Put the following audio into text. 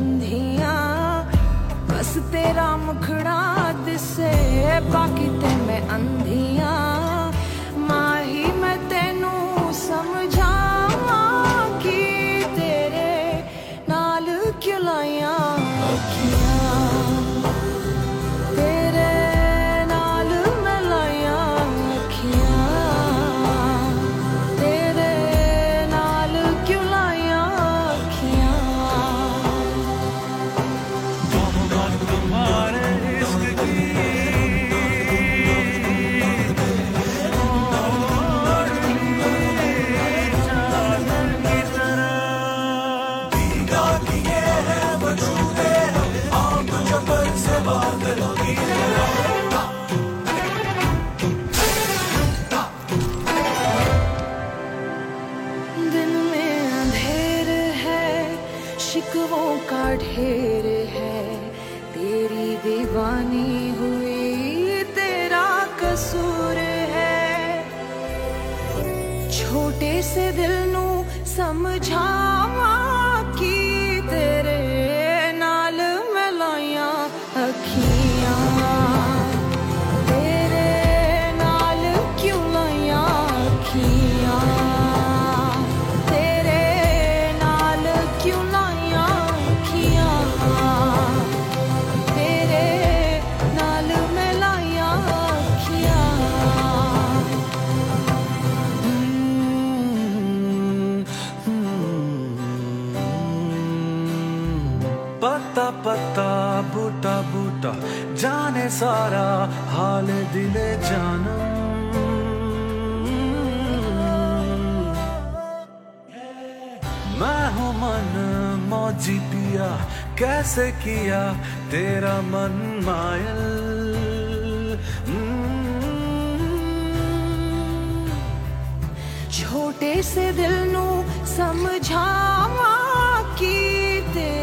संधिया बस तेरा मुखड़ा दिसे बाकी ते मैं अंधिया। शिकवों का ढेर है। तेरी दीवानी हुई, तेरा कसूर है। छोटे से दिल नू समझा पत्ता पत्ता, बूटा बूटा, जाने सारा हाल दिले जान मैं हूँ मन मौजी पिया, कैसे किया तेरा मन मायल? छोटे से दिल नू समझावा की तेरे